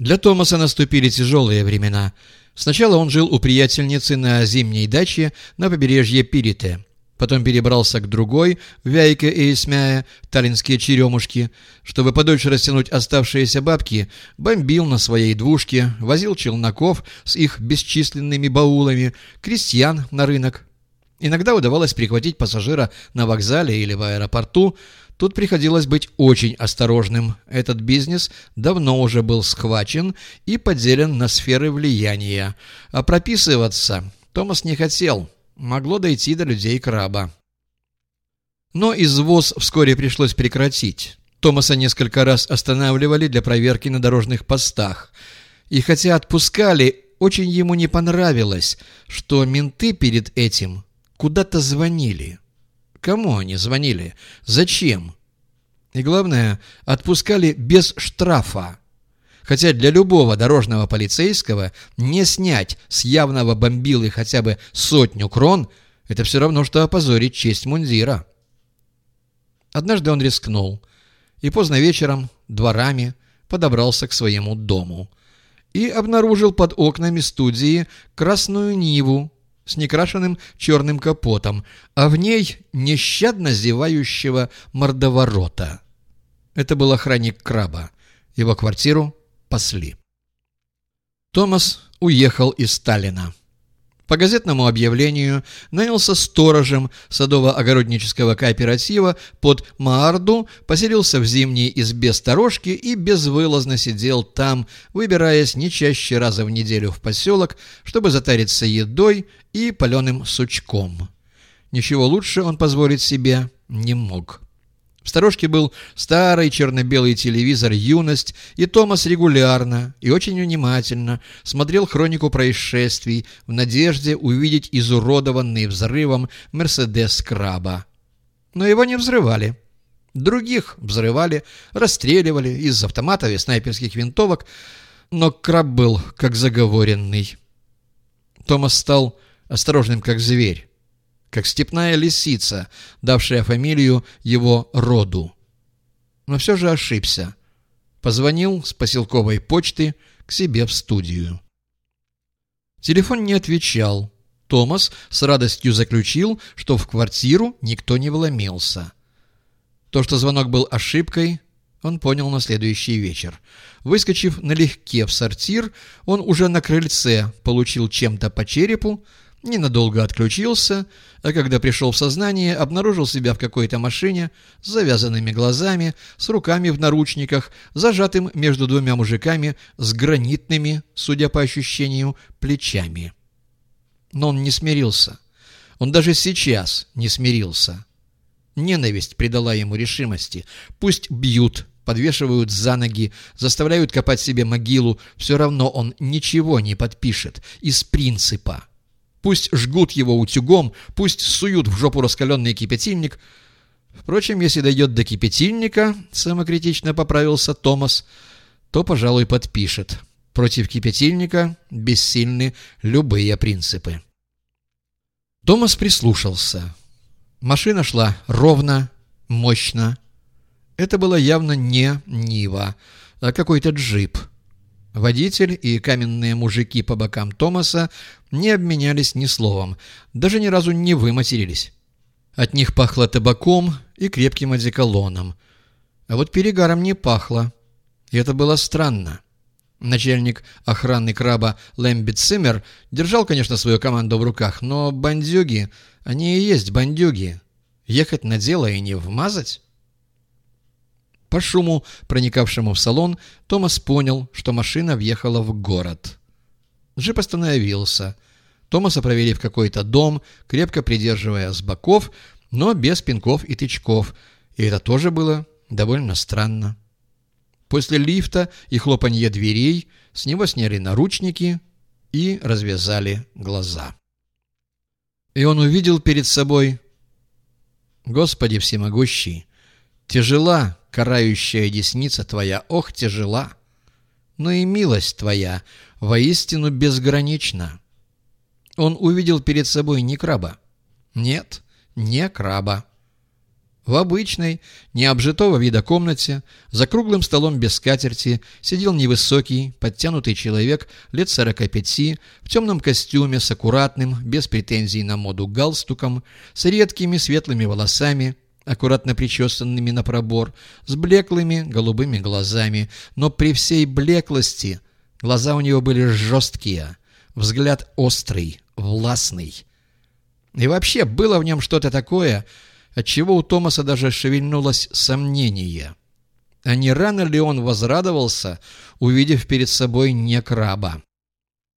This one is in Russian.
Для Томаса наступили тяжелые времена. Сначала он жил у приятельницы на зимней даче на побережье Пирите. Потом перебрался к другой, в Вяйке и Исмяя, таллинские черемушки. Чтобы подольше растянуть оставшиеся бабки, бомбил на своей двушке, возил челноков с их бесчисленными баулами, крестьян на рынок. Иногда удавалось прихватить пассажира на вокзале или в аэропорту, Тут приходилось быть очень осторожным. Этот бизнес давно уже был схвачен и поделен на сферы влияния. А прописываться Томас не хотел. Могло дойти до людей краба. Но извоз вскоре пришлось прекратить. Томаса несколько раз останавливали для проверки на дорожных постах. И хотя отпускали, очень ему не понравилось, что менты перед этим куда-то звонили. Кому они звонили? Зачем? И главное, отпускали без штрафа. Хотя для любого дорожного полицейского не снять с явного бомбилы хотя бы сотню крон – это все равно, что опозорить честь мундира. Однажды он рискнул и поздно вечером дворами подобрался к своему дому и обнаружил под окнами студии красную Ниву с некрашенным черным капотом, а в ней нещадно зевающего мордоворота. Это был охранник краба. Его квартиру пасли. Томас уехал из Сталина. По газетному объявлению нанялся сторожем садово-огороднического кооператива под Маарду, поселился в зимней избе сторожки и безвылазно сидел там, выбираясь не чаще раза в неделю в поселок, чтобы затариться едой и паленым сучком. Ничего лучше он позволить себе не мог. В сторожке был старый черно-белый телевизор «Юность», и Томас регулярно и очень внимательно смотрел хронику происшествий в надежде увидеть изуродованный взрывом «Мерседес Краба». Но его не взрывали. Других взрывали, расстреливали из автоматов и снайперских винтовок, но Краб был как заговоренный. Томас стал осторожным, как зверь как степная лисица, давшая фамилию его роду. Но все же ошибся. Позвонил с поселковой почты к себе в студию. Телефон не отвечал. Томас с радостью заключил, что в квартиру никто не вломился. То, что звонок был ошибкой, он понял на следующий вечер. Выскочив налегке в сортир, он уже на крыльце получил чем-то по черепу, ненадолго отключился, а когда пришел в сознание, обнаружил себя в какой-то машине с завязанными глазами, с руками в наручниках, зажатым между двумя мужиками с гранитными, судя по ощущению, плечами. Но он не смирился. Он даже сейчас не смирился. Ненависть придала ему решимости. Пусть бьют, подвешивают за ноги, заставляют копать себе могилу, все равно он ничего не подпишет из принципа. Пусть жгут его утюгом, пусть суют в жопу раскаленный кипятильник. Впрочем, если дойдет до кипятильника, самокритично поправился Томас, то, пожалуй, подпишет. Против кипятильника бессильны любые принципы. Томас прислушался. Машина шла ровно, мощно. Это было явно не Нива, а какой-то джип — Водитель и каменные мужики по бокам Томаса не обменялись ни словом, даже ни разу не выматерились. От них пахло табаком и крепким одеколоном. А вот перегаром не пахло. И это было странно. Начальник охраны краба Лэмбит Симмер держал, конечно, свою команду в руках, но бандюги, они и есть бандюги. Ехать на дело и не вмазать? По шуму, проникавшему в салон, Томас понял, что машина въехала в город. Джип остановился. Томаса провели в какой-то дом, крепко придерживая с боков, но без пинков и тычков, и это тоже было довольно странно. После лифта и хлопанье дверей с него сняли наручники и развязали глаза. И он увидел перед собой «Господи всемогущий, тяжела карающая десница твоя, ох, тяжела, но и милость твоя воистину безгранична. Он увидел перед собой не краба. Нет, не краба. В обычной, необжитого вида комнате, за круглым столом без скатерти, сидел невысокий, подтянутый человек лет 45 в темном костюме с аккуратным, без претензий на моду галстуком, с редкими светлыми волосами, аккуратно причесанными на пробор, с блеклыми голубыми глазами, но при всей блеклости глаза у него были жесткие, взгляд острый, властный. И вообще было в нем что-то такое — отчего у Томаса даже шевельнулось сомнение. А не рано ли он возрадовался, увидев перед собой не краба?